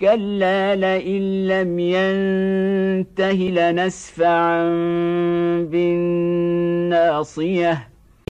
كلا لئن لم ينته لنسفعا بالناصيه